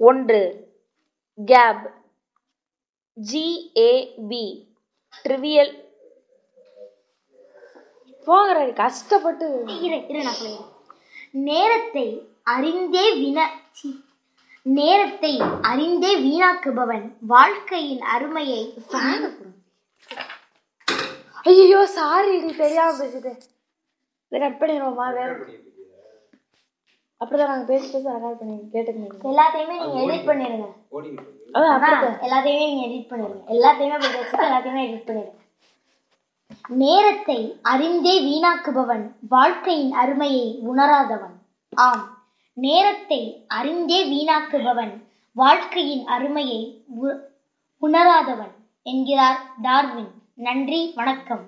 ஒன்று. Gap. GAB trivial போகிறாரு கஷ்டப்பட்டு. இரு இரு நான் சொல்கிறேன் நேரத்தை அறிந்தே வின. நேரத்தை அறிந்தே வீணாக்குபவன் வாழ்க்கையின் அருமையை ஐயோ சாரி இது தெரியாம பேசுது இதை கட் பண்ணிடுவோமா வேற அப்படிதான் நாங்கள் பேசி பேசி ரெக்கார்ட் பண்ணி கேட்டுக்கணும். எல்லாத்தையுமே நீங்க எடிட் அப்படிதான். எல்லாத்தையுமே நீங்க எடிட் பண்ணிடுங்க எல்லாத்தையுமே போய் வச்சுட்டு எல்லாத்தையுமே எடிட் பண்ணிடுங்க நேரத்தை அறிந்தே வீணாக்குபவன் வாழ்க்கையின் அருமையை உணராதவன். ஆம் நேரத்தை அறிந்தே வீணாக்குபவன் வாழ்க்கையின் அருமையை உ- உணராதவன் என்கிறார் டார்வின். நன்றி வணக்கம்.